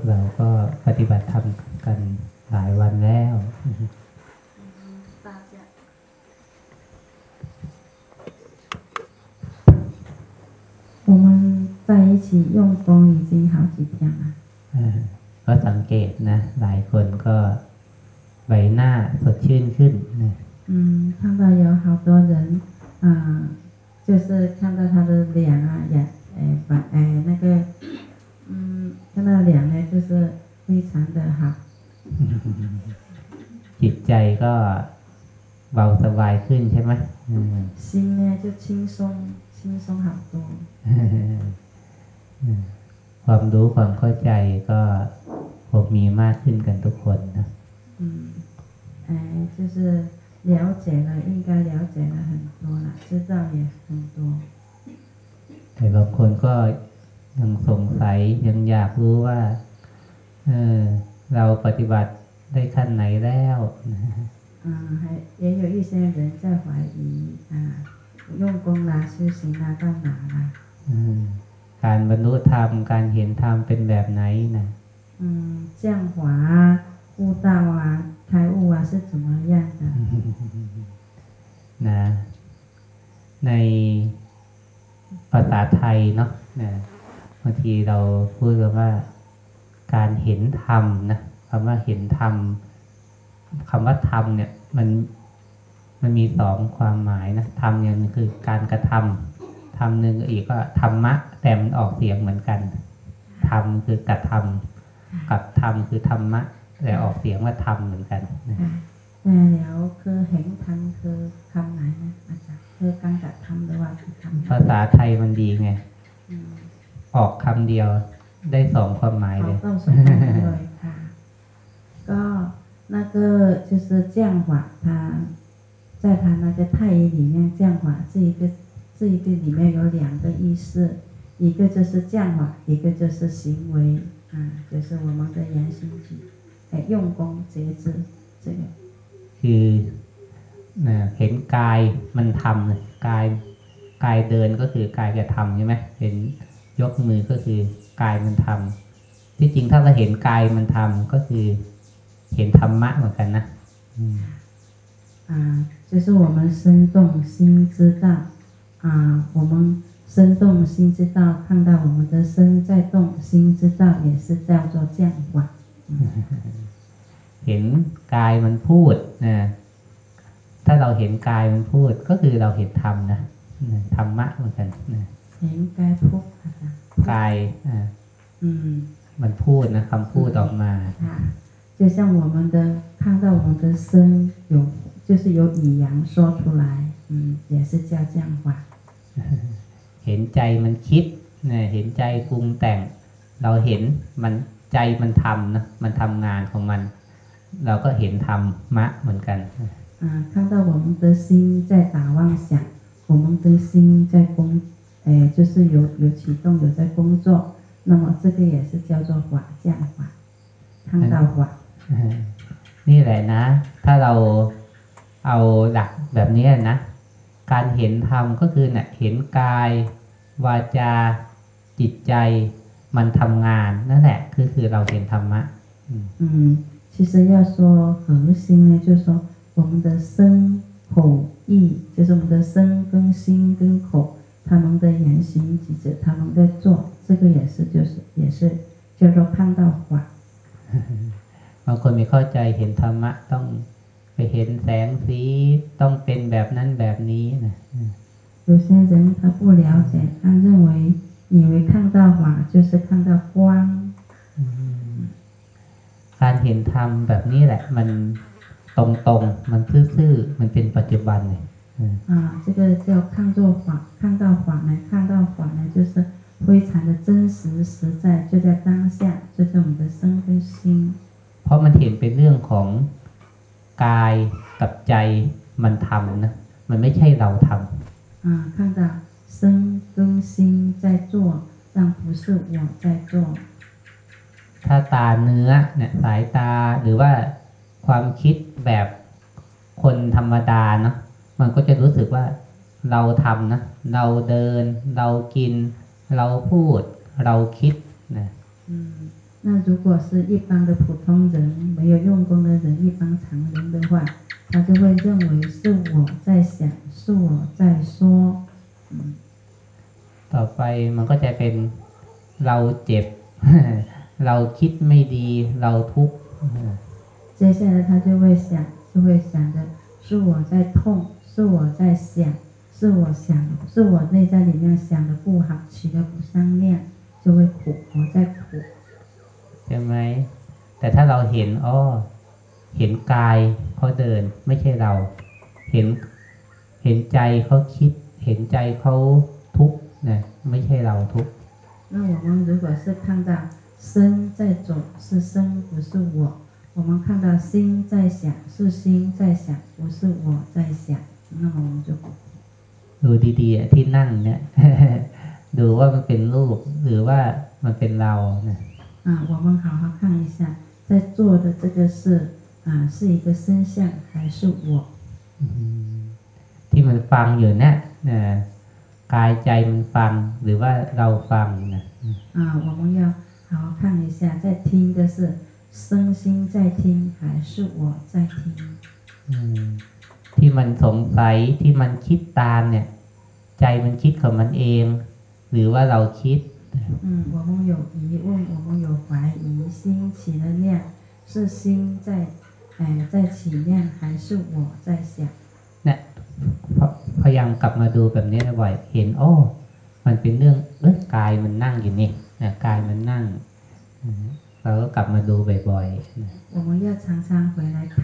กเราก็ปฏิบัติธรรมกันหลายวันแล้ว 大家我们在一起用功已经好几天了。 ความรู้ความเข้าใจก็คงมีมากขึ้นกันทุกคนนะ 嗯，哎，就是了解了，应该了解了很多了，知道也很多。 แต่บางคนก็ยังสงสัยยังอยากรู้ว่า เออ เราปฏิบัติได้ขั้นไหนแล้วนะ 啊，还也有一些人在怀疑啊，用功啦、修行啦到哪啦？ อืม การบรรลุธรรม การเห็นธรรมเป็นแบบไหนนะ 嗯，降华啊、悟道啊、开悟啊是怎么样的？ นะ ในภาษาไทยเนาะนะบางทีเราพูดกันว่า การเห็นธรรมนะคำว่าเห็นธรรมคำว่าธรรมเนี่ย มันมันมีสองความหมายนะธรรมอย่างหนึงคือการกระทำ ธรรมหนึ่งอีกก็ธรรมะ แต่มันออกเสียงเหมือนกันธรรมคือกระทำกับธรรมคือธรรมะ แต่ออกเสียงว่าธรรมเหมือนกันนะ ค่ะแต่แล้วคือเห็นธรรมคือคำไหนนะอาจารย์คือการกระทำหรือว่าคือคำไหน ภาษาไทยมันดีไง อืม ออกคำเดียวได้สองความหมาย 好 เลย 到什么เลยค่ะ ก็那个就是降法，它在它那个太医里面降法这一个 这一个里面有两个意思，一个就是降法，一个就是行为啊，就是我们的言行举，哎，用功节制这个。 คือนะเห็นกายมันทำเลยกายกายเดินก็คือกายกระทำใช่ไหมเห็นยกมือก็คือกายมันทำที่จริงถ้าเราเห็นกายมันทำก็คือเห็นธรรมะเหมือนกันนะอืม 啊，就是我们身动心知道 啊，我们身动心知道，看到我们的身在动，心知道也是叫做降法。 เห็นกายมันพูดนะถ้าเราเห็นกายมันพูดก็คือเราเห็นธรรมนะนะธรรมะเหมือนกันนะ 应该扑好的， กายอ่า 嗯 มันพูดนะคำพูดออกมา 啊，就像我们的看到我们的身有，就是有语言说出来，嗯，也是叫降法。 เห็นใจมันคิดนะเห็นใจปรุงแต่ง เราเห็นมันใจมันทำนะมันทำงานของมัน เราก็เห็นธรรมะเหมือนกัน 啊，看到我们的心在打妄想，我们的心在工，哎，就是有有启动，有在工作，那么这个也是叫做法降法，看到法。 นี่แหละนะ ถ้าเราเอาหลักแบบนี้นะ การเห็นธรรมก็คือเนะ่ยเห็นกาย วาจา จิตใจมันทำงานนั่นแหละ คือคือเราเห็นธรรมะ 嗯，其实要说核心呢，就是说我们的身、口、意，就是我们的身跟心跟口，他们的言行举止，他们在做，这个也是就是也是叫做看到法。 บางคนไม่เข้าใจเห็นธรรมะ ต้องไป เห็นแสงสีต้องเป็นแบบนั้นแบบนี้นะ 有些人他不了解，他认为以为看到法就是看到光， การเห็นธรรมแบบนี้แหละ มันตรงๆ มันซื่อๆ มันเป็นปัจจุบันเลยอืม 啊，这个叫看作法，看到法呢，看到法呢，就是非常的真实实在，就在当下，就在我们的身跟心。 เพราะมันเห็นเป็นเรื่องของ กายกับใจมันทำนะ มันไม่ใช่เราทำ 啊，看到身跟心在做，但不是我在做。 ถ้าตาเนื้อเนี่ยสายตาหรือว่าความคิดแบบคนธรรมดาเนาะมันก็จะรู้สึกว่าเราทำนะ เราเดิน เรากิน เราพูด เราคิดนะ 嗯， 那如果是一般的普通人，没有用功的人，一般常人的话，他就会认为是我在想，是我在说，嗯， ต่อไปมันก็จะเป็นเราเจ็บ เราคิดไม่ดี เราทุกข์ 接下来他就会想，就会想的是我在痛，是我在想，是我想，是我内在里面想的不好，起的不上面，就会苦，我在苦。 ใช่ไหม แต่ถ้าเราเห็นอ้อเห็นกายเขาเดิน ไม่ใช่เรา เห็น เห็นใจเขาคิด เห็นใจเขาทุกข์นะไม่ใช่เราทุกข์ 那我们如果是看到身在走，是身，不是我；我们看到心在想，是心在想，不是我在想，那么我们就不苦。 ดูดีๆอ่ะที่นั่งเนี่ย ดูว่ามันเป็นรูป หรือว่ามันเป็นเรานะ 啊，我们好好看一下，在做的这个是啊，是一个身相还是我？ อืมที่มันฟังอยู่เนี่ยนะกายใจมันฟัง หรือว่าเราฟังนะ 啊，我们要好好看一下，在听的是身心在听还是我在听？ อืมที่มันสงสัยที่มันคิดตามเนี่ย ใจมันคิดของมันเอง หรือว่าเราคิด 嗯，我们有疑问，我们有怀疑，心起了念，是心在，哎，在起念还是我在想？ เนี่ยพพยายามกลับมาดูแบบนี้บ่อยเห็นโอ้ มันเป็นเรื่องเออกายมันนั่งอยู่นี่นะกายมันนั่งอืมเราก็กลับมาดูบ่อยๆนะ 我们要常常回来看，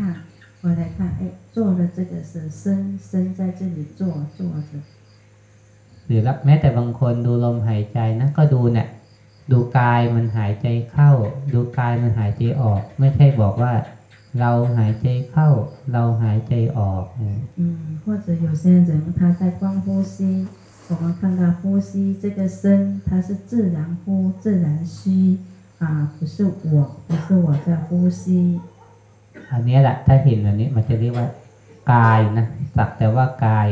回来看，哎，做的这个是身，身在这里做做着。 หรือรับแม้แต่บางคนดูลมหายใจนะก็ดูเนี่ย ดูกายมันหายใจเข้า ดูกายมันหายใจออก ไม่ใช่บอกว่า เราหายใจเข้า เราหายใจออกนะ 嗯，或者有些人他在观呼吸，我们看到呼吸这个身，它是自然呼自然吸啊，不是我，不是我在呼吸。 อันเนี้ยแหละถ้าเห็นอันนี้มันจะเรียกว่า กายนะสักแต่ว่ากาย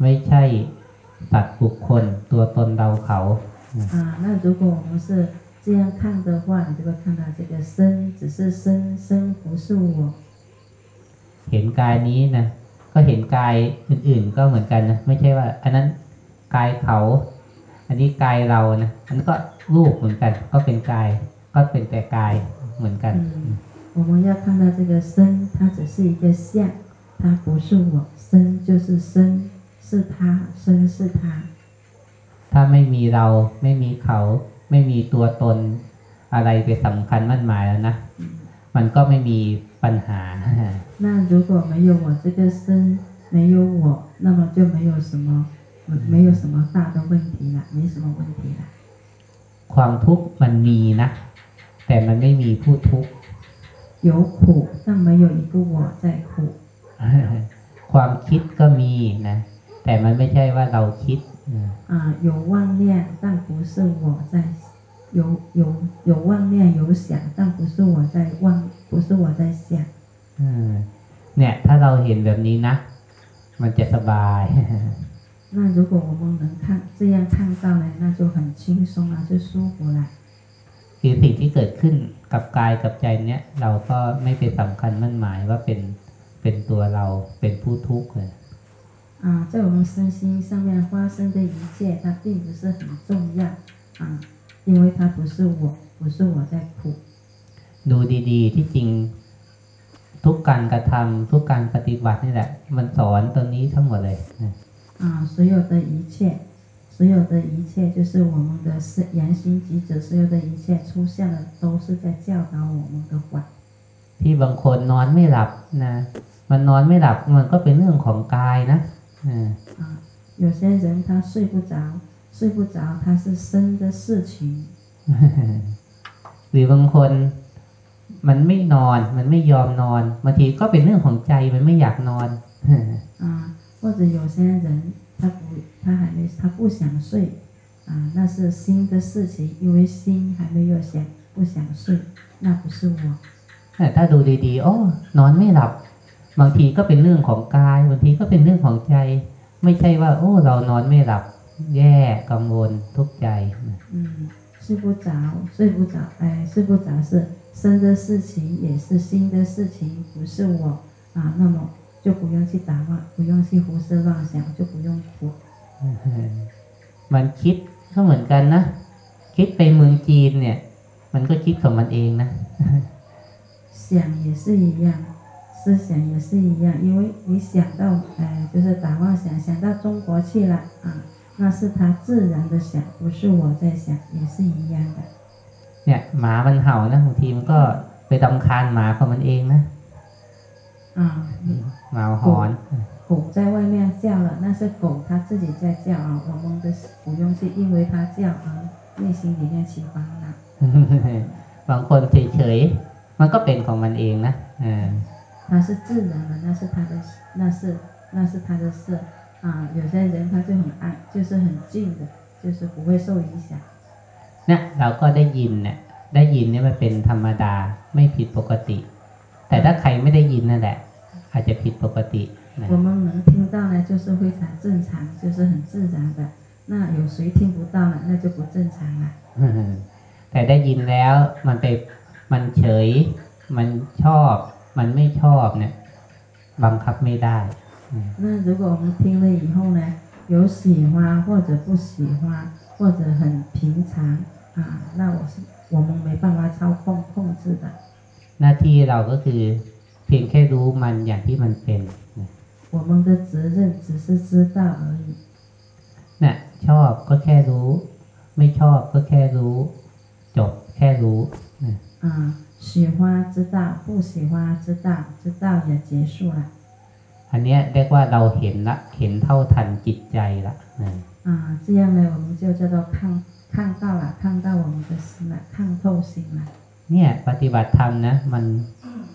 ไม่ใช่ สัตว์บุคคล ตัวตนเราเขา 啊，那如果我们是这样看的话，你就会看到这个身只是身，身不是我。 เห็นกายนี้นะก็เห็นกายอื่นๆก็เหมือนกันนะไม่ใช่ว่า อันนั้นกายเขา อันนี้กายเรานะอันนั้นก็รูปเหมือนกัน ก็เป็นกาย ก็เป็นแต่กายเหมือนกัน 嗯，我们要看到这个身，它只是一个相，它不是我，身就是身， 是他，身是他。 ถ้าไม่มีเราไม่มีเขา ไม่มีตัวตนอะไรไปสำคัญมั่นหมายแล้วนะ มันก็ไม่มีปัญหา 那如果没有我这个身，没有我，那么就没有什么，没有什么大的问题了，没什么问题了。 ความทุกข์มันมีนะ แต่มันไม่มีผู้ทุกข์ 有苦，但没有一个我在苦。 ความคิดก็มีนะ แต่มันไม่ใช่ว่าเราคิดนะ 啊，有妄念，但不是我在有有有妄念有想，但不是我在妄，不是我在想。 อืมเนี่ย ถ้าเราเห็นแบบนี้นะ มันจะสบาย 那如果我们能看这样看到呢，那就很轻松了，就舒服了。 คือสิ่งที่เกิดขึ้นกับกายกับใจเนี้ยเราก็ไม่ไปสำคัญมั่นหมายว่าเป็นเป็นตัวเราเป็นผู้ทุกข์เลย 啊，在我们身心上面发生的一切，它并不是很重要啊，因为它不是我，不是我在苦。 ดูดีๆ ที่จริง ทุกการกระทำทุกการปฏิบัตินี่แหละ มันสอนตัวนี้ทั้งหมดเลยนะ 啊，所有的一切，所有的一切就是我们的是言行举止，所有的一切出现了，都是在教导我们的法。 ที่บางคนนอนไม่หลับนะ มันนอนไม่หลับมันก็เป็นเรื่องของกายนะ อ่า 啊，有些人他睡不着，睡不着，他是身的事情。 หรือบางคนมันไม่นอน มันไม่ยอมนอนบางทีก็เป็นเรื่องของใจมันไม่อยากนอน 啊，或者有些人他不，他还没，他不想睡，啊，那是心的事情，因为心还没有想不想睡，那不是我。 แต่ถ้าดูดีๆ โอ้ นอนไม่หลับ บางทีก็เป็นเรื่องของกาย บางทีก็เป็นเรื่องของใจ ไม่ใช่ว่า โอ้ เรานอนไม่หลับ แย่กังวลทุกข์ใจ 嗯，睡 睡不着，睡不着，哎，睡不着是生的事情，也是心的事情，不是我啊，那么就不用去打乱，不用去胡思乱想，就不用苦。 มันคิดก็เหมือนกันนะ คิดไปเมืองจีนเนี่ย มันก็คิดของมันเองนะ 想也是一样， 思想也是一样，因为你想到，哎，就是打妄想，想到中国去了啊，那是他自然的想，不是我在想，也是一样的。 เนี่ยหมามันเห่านะบางทีมันก็ไปดำคาญหมาของมันเองนะ 啊， หมาหอน 狗在外面叫了，那是狗它自己在叫啊，我们的不用去因为它叫而内心里面起烦恼。 บางคนเฉยๆ มันก็เป็นของมันเองนะอ่า 它是自然的，那是他的，那是那是他的事啊。有些人他就很安，就是很静的，就是不会受影响。 เนี่ยเราก็ได้ยินเนี่ย ได้ยินเนี่ยมันเป็นธรรมดาไม่ผิดปกติ แต่ถ้าใครไม่ได้ยินนั่นแหละ อาจจะผิดปกตินะ 我们能听到呢，就是非常正常，就是很自然的。那有谁听不到呢？那就不正常了。 แต่ได้ยินแล้วมันไปมันเฉย มันชอบ มันไม่ชอบเนี่ย บังคับไม่ได้ 那如果我们听了以后呢，有喜欢或者不喜欢，或者很平常啊，那我是我们没办法操控控制的。 หน้าที่เราก็คือ เพียงแค่รู้มันอย่างที่มันเป็นนะ 我们的责任只是知道而已。 น่ะชอบก็แค่รู้ ไม่ชอบก็แค่รู้ จบแค่รู้นะ 啊， 喜欢知道，不喜欢知道，知道也结束了。 อันเนี้ยเรียกว่าเราเห็นละ เห็นเท่าทันจิตใจละนะ 啊，这样呢，我们就叫做看看到了，看到我们的心了，看透心了。 เนี่ยปฏิบัติธรรมนะ มัน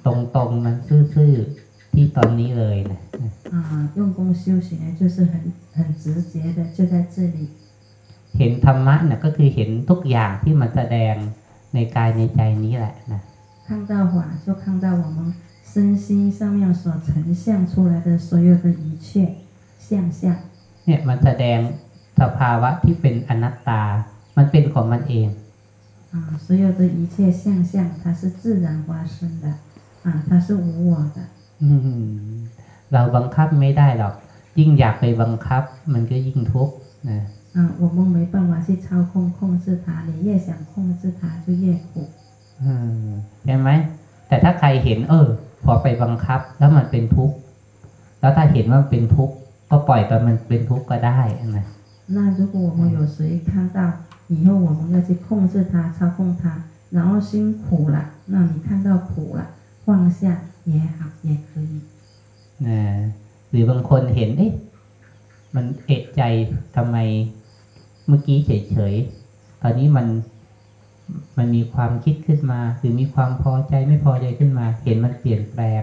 ตรงๆมันซื่อๆที่ตอนนี้เลยนะ 啊，用功修行呢，就是很很直接的，就在这里。 เห็นธรรมะเนี่ยก็คือเห็นทุกอย่างที่มันแสดงในกายในใจนี้แหละนะ 看到法，就看到我们身心上面所呈现出来的所有的一切相相。 เนี่ยมันแสดงสภาวะที่เป็นอนัตตา มันเป็นของมันเอง 啊，所有的一切相相，它是自然发生的，啊，它是无我的。 อืมเราบังคับไม่ได้หรอก ยิ่งอยากไปบังคับ มันก็ยิ่งทุกข์นะ 啊，我们没办法去操控控制它，你越想控制它就越苦。 อืมใช่ไหม แต่ถ้าใครเห็น เออ พอไปบังคับ แล้วมันเป็นทุกข์ แล้วถ้าเห็นว่ามันเป็นทุกข์ ก็ปล่อยไปมันเป็นทุกข์ก็ได้นะ 那如果我们有谁看到以后我们要去控制它、操控它，然后辛苦了，那你看到苦了，放下也好，也可以。 นะหรือบางคนเห็น เอ๊ะ มันเอะใจทำไมเมื่อกี้เฉยๆ ตอนนี้มัน มันมีความคิดขึ้นมา หรือมีความพอใจไม่พอใจขึ้นมา เห็นมันเปลี่ยนแปลง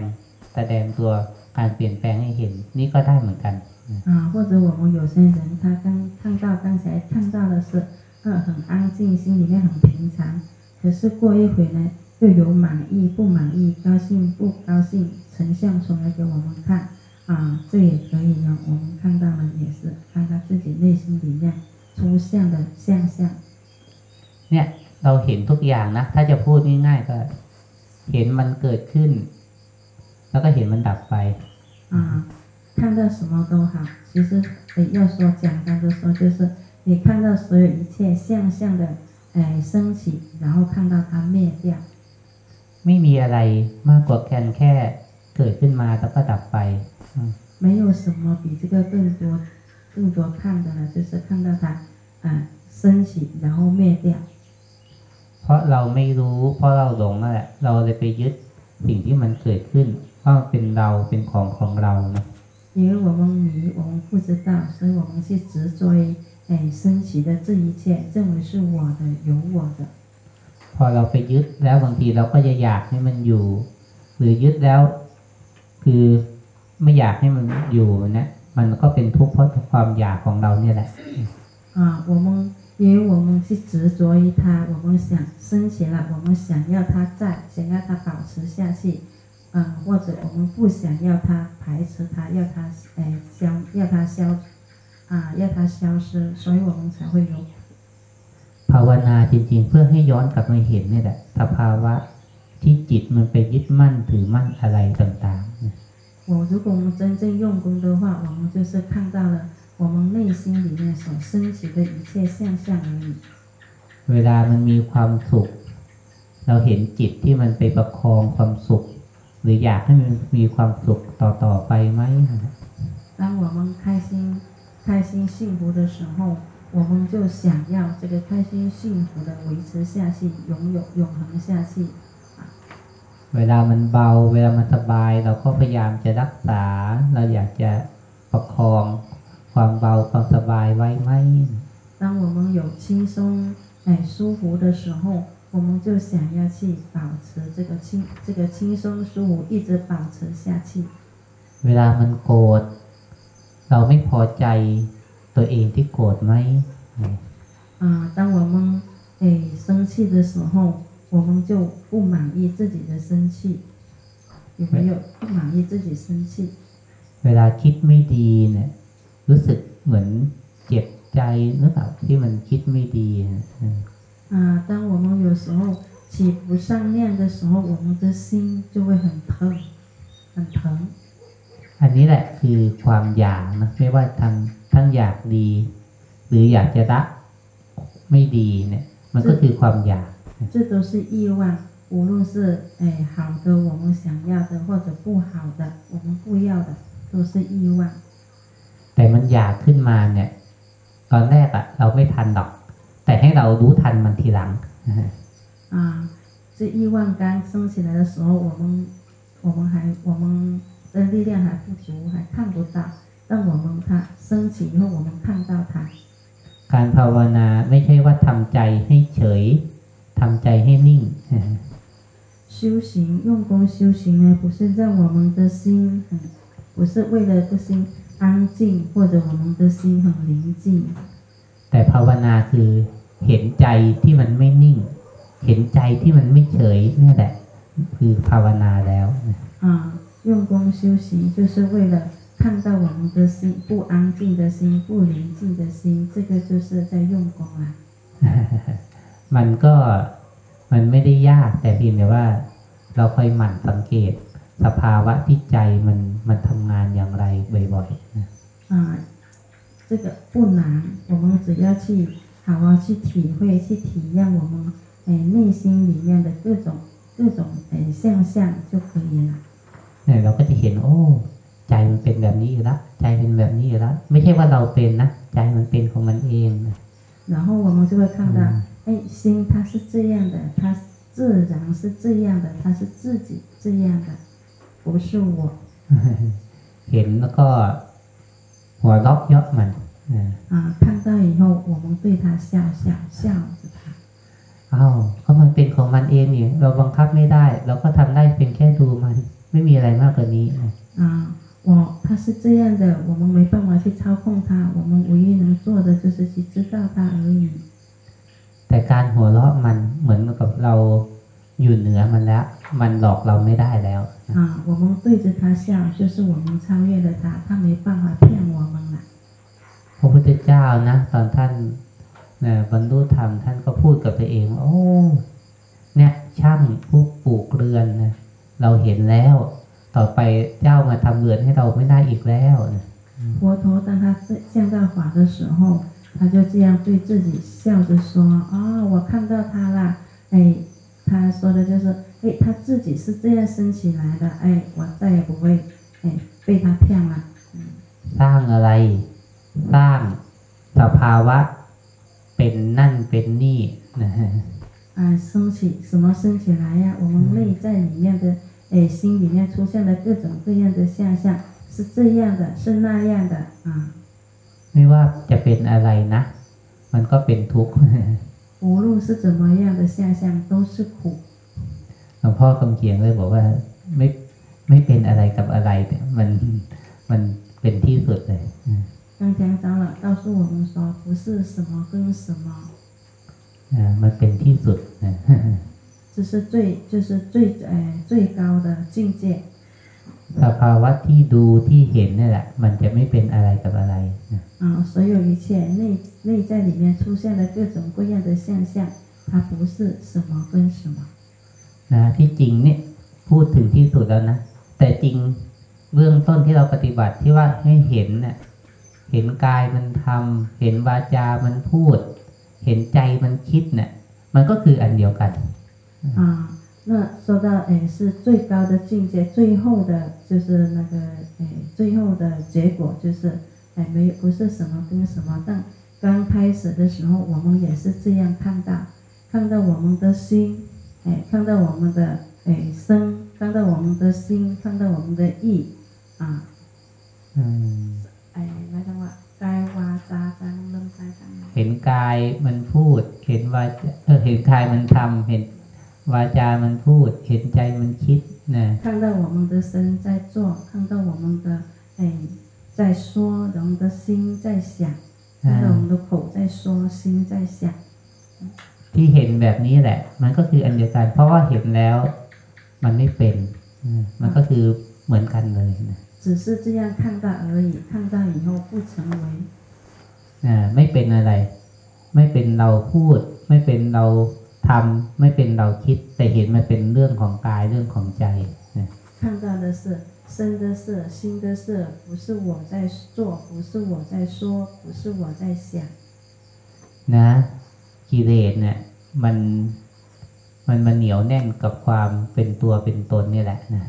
แสดงตัวการเปลี่ยนแปลงให้เห็น นี่ก็ได้เหมือนกัน 啊，或者我们有些人他刚看到刚才看到的是，呃，很安静，心里面很平常，可是过一会呢，又有满意、不满意、高兴、不高兴呈现出来给我们看，啊，这也可以呢。我们看到了也是看到自己内心里面出现的现象。 เนี่ย เราเห็นทุกอย่างนะ ถ้าจะพูดง่ายๆก็ เห็นมันเกิดขึ้น แล้วก็เห็นมันดับไป 啊，看到什么都好，其实呃要说简单的说，就是你看到所有一切相相的哎升起，然后看到它灭掉。 ไม่มีอะไรมากกว่าแค่แค่เกิดขึ้นมาแล้วก็ดับไป 没有什么比这个更多、更多看的了，就是看到它啊、升起，然后灭掉。 เพราะเราไม่รู้ เพราะเราหลงนั่นแหละ เราเลยไปยึดสิ่งที่มันเกิดขึ้นว่ามันเป็นเราเป็นของของเรานะ 因为我们迷，我们不知道，所以我们去执着于哎升起的这一切，认为是我的、有我的。 พอเราไปยึดแล้วบางทีเราก็จะอยากให้มันอยู่ หรือยึดแล้ว คือไม่อยากให้มันอยู่นะมันก็เป็นทุกข์เพราะความอยากของเราเนี่ยแหละ 啊，我们 因为我们去执着于它，我们想升起了，我们想要它在，想要它保持下去，啊，或者我们不想要它，排斥它，要它哎消，要它消，啊，要它消失，所以我们才会有苦。 พ ภาวนาจริง ๆ เพื่อให้ย้อนกลับมาเห็นนี่แหละสภาวะที่จิตมันไปยึดมั่นถือมั่นอะไรต่างๆนะ 我如果我们真正用功的话，我们就是看到了 我们内心里面所升起的一切现象而已。 เวลามันมีความสุข เราเห็นจิตที่มันไปประคองความสุข หรืออยากให้มันมีความสุขต่อๆไปไหม 当我们开心、开心、幸福的时候，我们就想要这个开心、幸福的维持下去，拥有永恒下去。 เวลามันเบา เวลามันสบาย เราก็พยายามจะรักษา เราอยากจะประคอง ความเบาความสบายไว้ไหม 当我们有轻松、哎舒服的时候，我们就想要去保持这个轻、这个轻松舒服，一直保持下去。 เวลามันโกรธเราไม่พอใจตัวเองที่โกรธไหม 啊，当我们哎生气的时候，我们就不满意自己的生气，有没有不满意自己生气？ เวลาคิดไม่ดีเนี่ย รู้สึกเหมือนเจ็บใจหรือเปล่าที่มันคิดไม่ดีอ่า当我们有时候起不上念的时候我们的心就会很疼很疼อันนี้แหละคือความอยากนะไม่ว่าทั้งทั้งอยากดี หรืออยากจะละไม่ดีเนี่ย มันก็คือความอยาก这都是欲望无论是哎好的我们想要的或者不好的我们不要的都是欲望 แต่มันอยากขึ้นมาเนี่ย ตอนแรกอะเราไม่ทันหรอก แต่ให้เรารู้ทันมันทีหลัง 啊，这欲望刚升起来的时候，我们我们还我们的力量还不足，还看不到。但我们它升起以后，我们看到它。 การภาวนาไม่ใช่ว่าทำใจให้เฉยทำใจให้นิ่ง 修行用功修行呢，不是让我们的心很，不是为了个心 安静，或者我们的心很宁静。 แต่ภาวนาคือเห็นใจที่มันไม่นิ่ง เห็นใจที่มันไม่เฉยเนี่ยแหละ คือภาวนาแล้ว 啊，用功修行就是为了看到我们的心不安静的心、不宁静的心，这个就是在用功啊。 มันก็มันไม่ได้ยากแต่เพียงแต่ว่า เราคอยหมั่นสังเกต สภาวะที่ใจมันมันทำงานอย่างไรบ่อยๆนะอ่า这个不难我们只要去好好去体会去体验我们哎内心里面的各种各种哎现象就可以了เนี่ยเราก็จะเห็นโอ้ใจมันเป็นแบบนี้แล้วใจเป็นแบบนี้แล้วไม่ใช่ว่าเราเป็นนะใจมันเป็นของมันเอง然后我们就会看到哎心它是这样的它自然是这样的它是自己这样的不是我。 เห็นแล้วก็หัวเราะเยาะมันนะ 啊，看到以后，我们对它笑笑，笑着它。 อ้าวก็มันเป็นของมันเองนี่เราบังคับไม่ได้ เราก็ทำได้เพียงแค่ดูมัน ไม่มีอะไรมากกว่านี้นะ 啊，我它是这样的，我们没办法去操控它，我们唯一能做的就是去知道它而已。 แต่การหัวเราะมันเหมือนกับเรา อยู่เหนือมันแล้ว มันหลอกเราไม่ได้แล้วนะ 啊，我们对着它笑，就是我们超越了它，它没办法骗我们了。 พระพุทธเจ้านะ ตอนท่านนะบรรลุธรรมท่านก็พูดกับตัวเองว่าโอ้ เนี่ยช่างผู้ปลูกเรือนนะเราเห็นแล้ว ต่อไปเจ้ามาทำเรือนให้เราไม่ได้อีกแล้วนะ 佛陀当他降到法的时候，他就这样对自己笑着说：“啊、我看到他啦，哎， 他说的就是，哎，他自己是这样升起来的，哎，我再也不会，哎，被他骗了。 สร้างอะไร สร้างสภาวะ เป็นนั่นเป็นนี่นะฮะ 啊，升起什么升起来呀？我们内在里面的，哎，心里面出现的各种各样的现象，是这样的，是那样的啊。 ไม่ว่าจะเป็นอะไรนะ มันก็เป็นทุกข์ 无论是怎么样的现象，都是苦。 หลวงพ่อคำเขียนเลยบอกว่าไม่ไม่เป็นอะไรกับอะไรเนี่ยมันมันเป็นที่สุดเลย 刚才长老告诉我们说，不是什么跟什么， อ่ามันเป็นที่สุดนะ 这是最就是最哎最高的境界。 สภาวะที่ดูที่เห็นนี่แหละ มันจะไม่เป็นอะไรกับอะไรนะ 啊，所有一切内 内在里面出现的各种各样的现象，它不是什么跟什么。 นะที่จริงเนี่ยพูดถึงที่สุดแล้วนะ แต่จริงเบื้องต้นที่เราปฏิบัติที่ว่าให้เห็นเนี่ยเห็นกายมันทำเห็นวาจามันพูด เห็นใจมันคิดเนี่ย มันก็คืออันเดียวกัน 啊，那说到诶是最高的境界，最后的就是那个诶最后的结果就是诶没有不是什么跟什么，但 刚开始的时候我们也是这样看到，看到我们的心，诶看到我们的诶身，看到我们的心，看到我们的意啊， อืม 诶那个话该哇扎扎楞该干嘛？ เห็นกายมันพูด เห็นวาจาเออเห็นกายมันทำเห็นวาจามันพูด เห็นใจมันคิดนะ 看到我们的身在做，看到我们的哎在说，我们的心在想， 看到我们的口在说，心在想。 ที่เห็นแบบนี้แหละ มันก็คืออันเดียวกัน เพราะว่าเห็นแล้ว มันไม่เป็นอืมมันก็คือเหมือนกันเลยนะ 只是这样看到而已，看到以后不成为， อ่าไม่เป็นอะไร ไม่เป็นเราพูด ไม่เป็นเราทำไม่เป็นเราคิด แต่เห็นมันเป็นเรื่องของกายเรื่องของใจนะ 看到的是 身的事、心的事，不是我在做，不是我在说，不是我在想。 นะกิเลสเนี่ย มันมันมันเหนียวแน่นกับความเป็นตัวเป็นตนนี่แหละนะ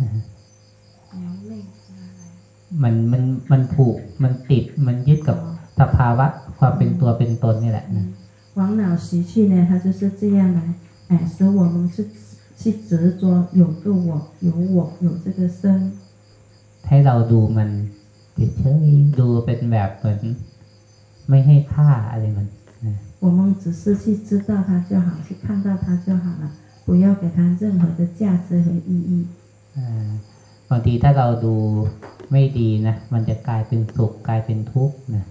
苗妹， มันมันมันผูกมันติดมันยึดกับสภาวะความเป็นตัวเป็นตนนี่แหละนะ 嗯，往脑习气呢，它就是这样来，哎，使我们去去执着有个我，有我，有这个身。 ให้เราดูมันเฉยๆดูเป็นแบบเหมือน ไม่ให้ค่าอะไรมันนะ 我们只是去知道它就好，去看到它就好了，不要给它任何的价值和意义。 อ่าบางทีถ้าเราดูไม่ดีนะ มันจะกลายเป็นสุขกลายเป็นทุกข์นะ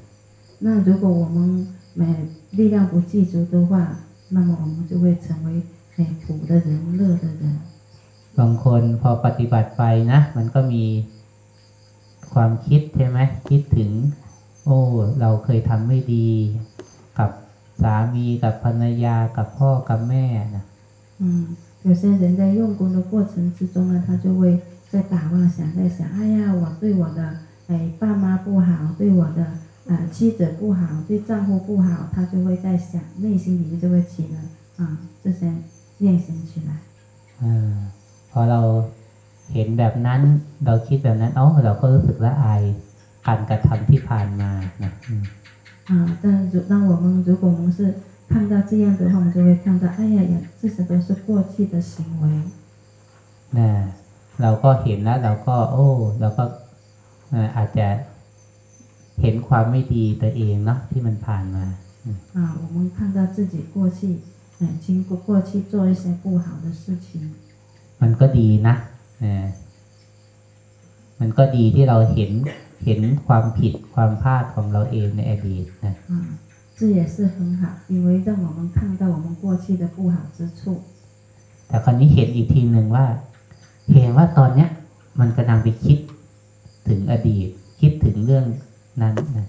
那如果我们呃力量不记住的话，那么我们就会成为哎苦的人、乐的人。 บางคนพอปฏิบัติไปนะ มันก็มี ความคิดใช่ไหมคิดถึง โอ้ เราเคยทำไม่ดี กับสามีกับภรรยากับพ่อกับแม่นะ 嗯，有些人在用功的过程之中呢，他就会在打妄想，在想，哎呀，我对我的哎爸妈不好，对我的呃妻子不好，对丈夫不好，他就会在想，内心里面就会起了啊这些念想起来。 อาพอ เราเห็นแบบนั้น เราคิดแบบนั้นอ๋อเราก็รู้สึกละอายการกระทำที่ผ่านมานะอืม 啊，但如当我们如果我们是看到这样的话，我们就会看到，哎呀呀，这些都是过去的行为。 นะเราก็เห็นแล้วเราก็ โอ้ เราก็เอ่ออาจจะเห็นความไม่ดีตัวเองเนาะที่มันผ่านมา 啊，我们看到自己过去，哎，经过过去做一些不好的事情， มันก็ดีนะ เออมันก็ดีที่เราเห็นเห็นความผิดความพลาดของเราเองในอดีตนะ 啊，这也是很好，因为让我们看到我们过去的不好之处。 แต่คราวนี้เห็นอีกทีหนึ่งว่า เห็นว่าตอนเนี้ย มันกำลังไปคิดถึงอดีต คิดถึงเรื่องนั้นนะ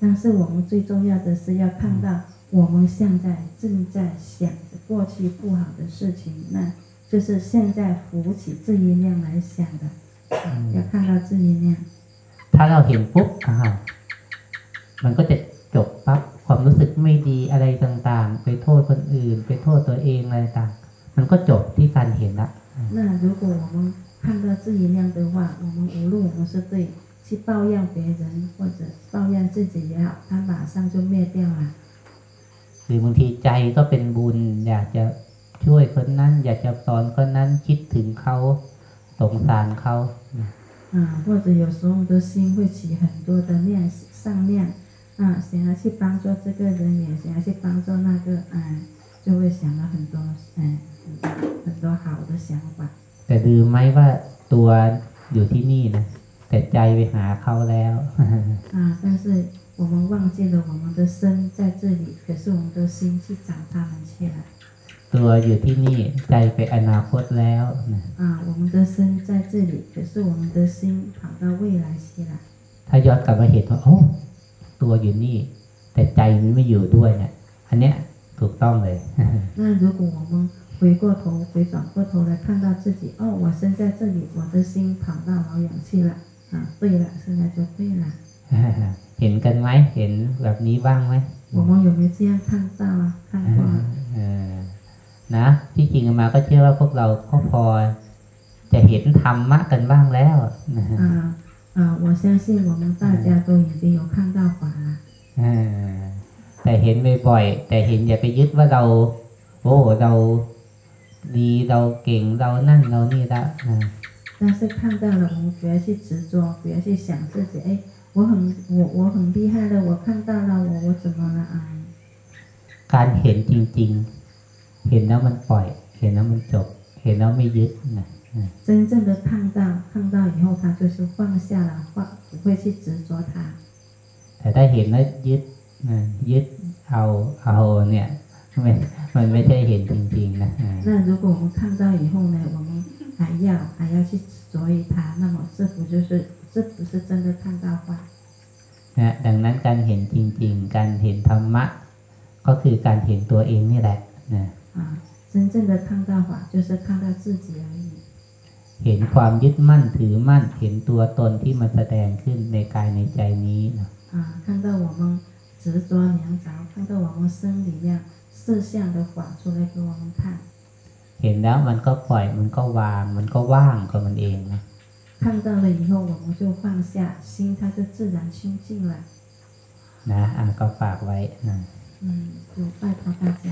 但是我们最重要的是要看到，我们现在正在想着过去不好的事情，那 就是现在浮起这一念来想的，啊要看到这一念。 ถ้าเราเห็นปุ๊บอ้าวมันก็จะจบปั๊บความรู้สึกไม่ดีอะไรต่างๆ ไปโทษคนอื่น ไปโทษตัวเองอะไรต่าง มันก็จบที่การเห็นละ 那如果我们看到这一念的话，我们无论我们是对去抱怨别人或者抱怨自己也好，它马上就灭掉了。 หรือบางทีใจก็เป็นบุญ อยากจะ ช่วยคนนั้น อยากจะสอนคนนั้นคิดถึงเขาสงสารเขา 啊，或者有时候我们的心会起很多的念上念啊，想要去帮助这个人，也想要去帮助那个，哎、就会想到很多，哎、很多好的想法。 แต่ลืมไหมว่าตัวอยู่ที่นี่นะ แต่ใจไปหาเขาแล้ว 啊，但是我们忘记了我们的身在这里，可是我们的心去找他们去了。 ตัวอยู่ที่นี่ใจไปอนาคตแล้วนะ 啊，我们的身在这里，可是我们的心跑到未来去了。 ถ้าย้อนกลับมาเห็นว่าโอ้ตัวอยู่นี่ แต่ใจมันไม่อยู่ด้วยเนี่ย อันเนี้ยถูกต้องเลย 那如果我们回过头、回转过头来看到自己，哦，我身在这里，我的心跑到老远去了，啊，对了，现在就对了。 เห็นกันไหมเห็นแบบนี้บ้างไหม 我们有没有这样看到啊？看过啊？ เออนะที่จริงมาก็เชื่อว่าพวกเราก็พอจะเห็นธรรมะกันบ้างแล้วนะฮะ 啊啊！我相信我们大家都已经有看到法了。 เออแต่เห็นบ่อยๆแต่เห็นอย่าไปยึดว่าเรา โอ้เราดีเราเก่งเรานั่นเรานี่ละนะ 但是看到了，我们不要去执着，不要去想自己，哎，我很我我很厉害了，我看到了，我我怎么了啊？ การเห็นจริง ๆ เห็นแล้วมันปล่อย เห็นแล้วมันจบ เห็นแล้วไม่ยึดนะนะ 真正的看到，看到以后，他就是放下了，放不会去执着它。 แต่ถ้าเห็นแล้วยึดนะยึดเอาเอาเนี่ยมันมันไม่ใช่เห็นจริง ๆ นะอ่า 那如果我们看到以后呢，我们还要还要去执着于它，那么这不就是这不是真的看到法？ นะดังนั้นการเห็นจริง ๆ การเห็นธรรมะ ก็คือการเห็นตัวเองนี่แหละนะ 啊，真正的看到法就是看到自己而已。 เห็นความยึดมั่นถือมั่น เห็นตัวตนที่มันแสดงขึ้นในกายในใจนี้นะ 啊，看到我们执着黏着，看到我们生里面色相的法出来给我们看， เห็นแล้วมันก็ปล่อยมันก็วาง มันก็ว่างกับมันเองนะ 看到了以后我们就放下，心它就自然清净了。 นะอ่ะก็ฝากไว้นะ 嗯，就拜托大家。